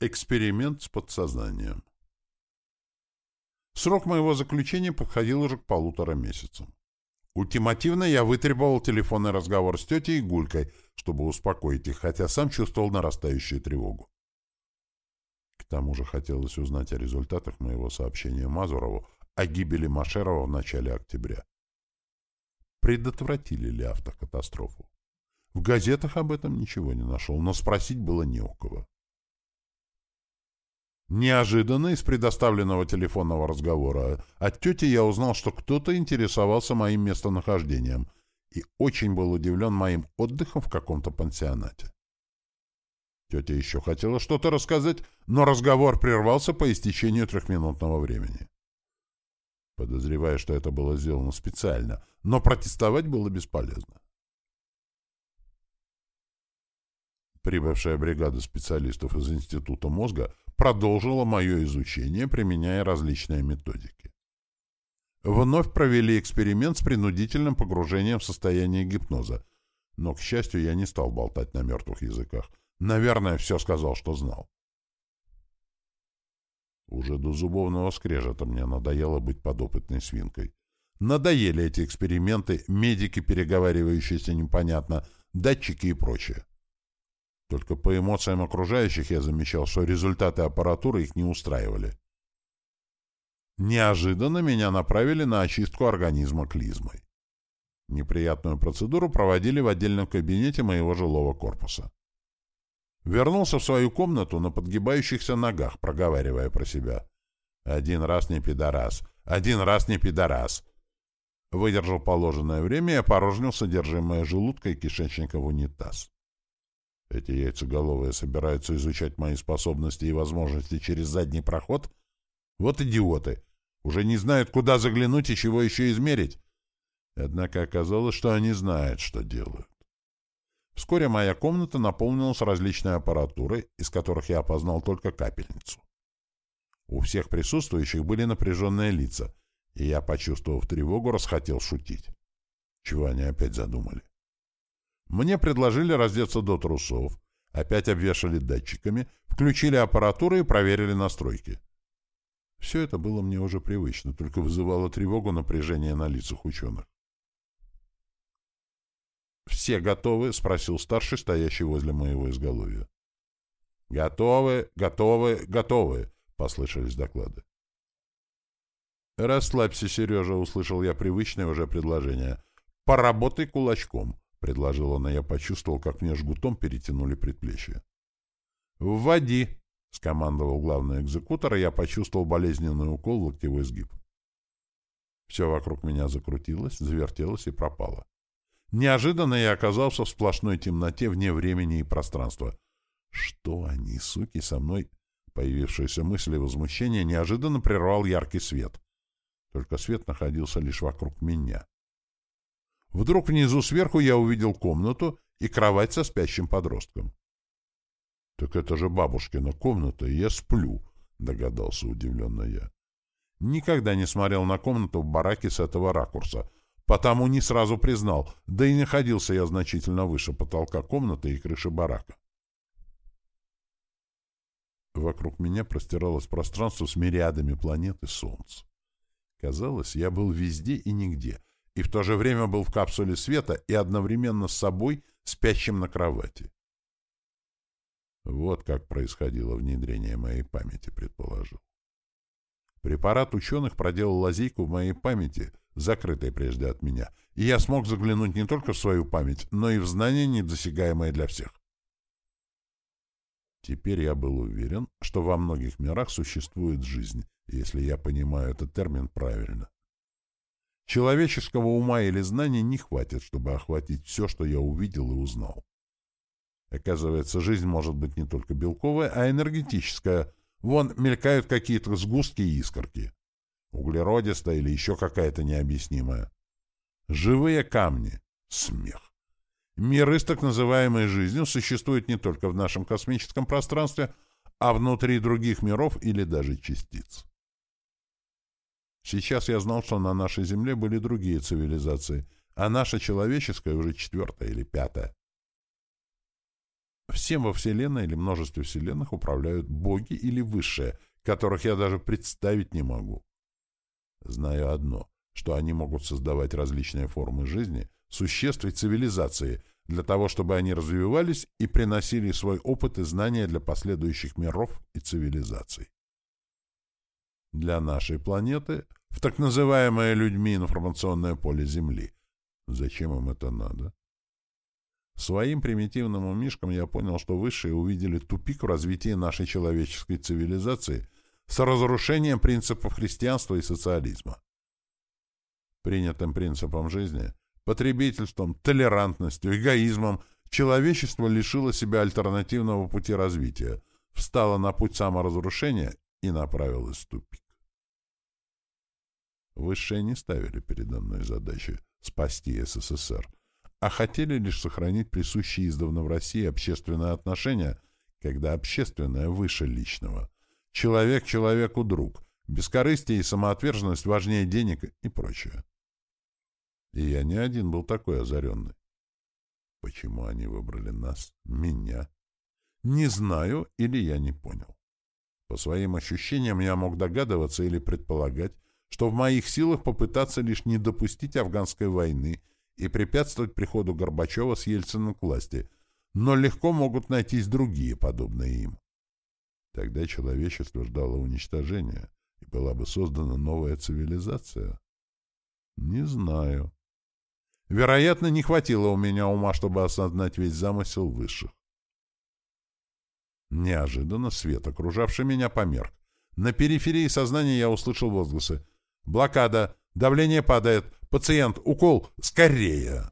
Эксперимент с подсознанием. Срок моего заключения подходил уже к полутора месяцам. Ультимативно я вытребовал телефонный разговор с тетей и Гулькой, чтобы успокоить их, хотя сам чувствовал нарастающую тревогу. К тому же хотелось узнать о результатах моего сообщения Мазурову о гибели Машерова в начале октября. Предотвратили ли автокатастрофу? В газетах об этом ничего не нашел, но спросить было не у кого. Неожиданно из предоставленного телефонного разговора от тети я узнал, что кто-то интересовался моим местонахождением и очень был удивлен моим отдыхом в каком-то пансионате. Тетя еще хотела что-то рассказать, но разговор прервался по истечению трехминутного времени. Подозревая, что это было сделано специально, но протестовать было бесполезно. Прибывшая бригада специалистов из Института мозга продолжила мое изучение, применяя различные методики. Вновь провели эксперимент с принудительным погружением в состояние гипноза, но, к счастью, я не стал болтать на мертвых языках. Наверное, все сказал, что знал. Уже до зубовного скрежета мне надоело быть подопытной свинкой. Надоели эти эксперименты, медики, переговаривающиеся непонятно, датчики и прочее. Только по эмоциям окружающих я замечал, что результаты аппаратуры их не устраивали. Неожиданно меня направили на очистку организма клизмой. Неприятную процедуру проводили в отдельном кабинете моего жилого корпуса. Вернулся в свою комнату на подгибающихся ногах, проговаривая про себя. «Один раз не пидорас! Один раз не пидорас!» Выдержал положенное время и опорожнил содержимое желудка и кишечника в унитаз. Эти яйцеголовые собираются изучать мои способности и возможности через задний проход? Вот идиоты! Уже не знают, куда заглянуть и чего еще измерить. Однако оказалось, что они знают, что делают. Вскоре моя комната наполнилась различной аппаратурой, из которых я опознал только капельницу. У всех присутствующих были напряженные лица, и я, почувствовав тревогу, расхотел шутить. Чего они опять задумали? Мне предложили раздеться до трусов, опять обвешали датчиками, включили аппаратуру и проверили настройки. Все это было мне уже привычно, только вызывало тревогу напряжение на лицах ученых. «Все готовы?» — спросил старший, стоящий возле моего изголовья. «Готовы, готовы, готовы!» — послышались доклады. «Расслабься, Сережа», — услышал я привычное уже предложение. «Поработай кулачком. — предложил он, и я почувствовал, как мне жгутом перетянули предплечье. «Вводи!» — скомандовал главный экзекутор, и я почувствовал болезненный укол в локтевой сгиб. Все вокруг меня закрутилось, завертелось и пропало. Неожиданно я оказался в сплошной темноте вне времени и пространства. Что они, суки, со мной... Появившаяся мысль и возмущение неожиданно прервал яркий свет. Только свет находился лишь вокруг меня. Вдруг внизу сверху я увидел комнату и кровать со спящим подростком. — Так это же бабушкина комната, и я сплю, — догадался удивленно я. Никогда не смотрел на комнату в бараке с этого ракурса, потому не сразу признал, да и находился я значительно выше потолка комнаты и крыши барака. Вокруг меня простиралось пространство с мириадами планет и солнц. Казалось, я был везде и нигде — и в то же время был в капсуле света и одновременно с собой спящим на кровати. Вот как происходило внедрение моей памяти, предположил. Препарат ученых проделал лазейку в моей памяти, закрытой прежде от меня, и я смог заглянуть не только в свою память, но и в знания, недосягаемые для всех. Теперь я был уверен, что во многих мирах существует жизнь, если я понимаю этот термин правильно. Человеческого ума или знания не хватит, чтобы охватить все, что я увидел и узнал. Оказывается, жизнь может быть не только белковая, а энергетическая. Вон мелькают какие-то сгустки и искорки. Углеродистая или еще какая-то необъяснимая. Живые камни. Смех. Миры с так называемой жизнью существуют не только в нашем космическом пространстве, а внутри других миров или даже частиц. Сейчас я знал, что на нашей Земле были другие цивилизации, а наша человеческая уже четвертая или пятая. Всем во Вселенной или множестве Вселенных управляют боги или высшие, которых я даже представить не могу. Знаю одно, что они могут создавать различные формы жизни, существ и цивилизации, для того, чтобы они развивались и приносили свой опыт и знания для последующих миров и цивилизаций. Для нашей планеты в так называемое людьми информационное поле Земли. Зачем им это надо? Своим примитивным умишкам я понял, что высшие увидели тупик в развитии нашей человеческой цивилизации с разрушением принципов христианства и социализма. Принятым принципом жизни, потребительством, толерантностью, эгоизмом человечество лишило себя альтернативного пути развития, встало на путь саморазрушения и направилось в тупик. Высшие не ставили передо мной задачи спасти СССР, а хотели лишь сохранить присущие издавна в России общественные отношения, когда общественное выше личного. Человек человеку друг, бескорыстие и самоотверженность важнее денег и прочее. И я не один был такой озаренный. Почему они выбрали нас, меня? Не знаю или я не понял. По своим ощущениям я мог догадываться или предполагать, что в моих силах попытаться лишь не допустить афганской войны и препятствовать приходу Горбачева с Ельциным к власти, но легко могут найтись другие, подобные им. Тогда человечество ждало уничтожения, и была бы создана новая цивилизация. Не знаю. Вероятно, не хватило у меня ума, чтобы осознать весь замысел высших. Неожиданно свет, окружавший меня, померк. На периферии сознания я услышал возгласы. «Блокада! Давление падает! Пациент! Укол! Скорее!»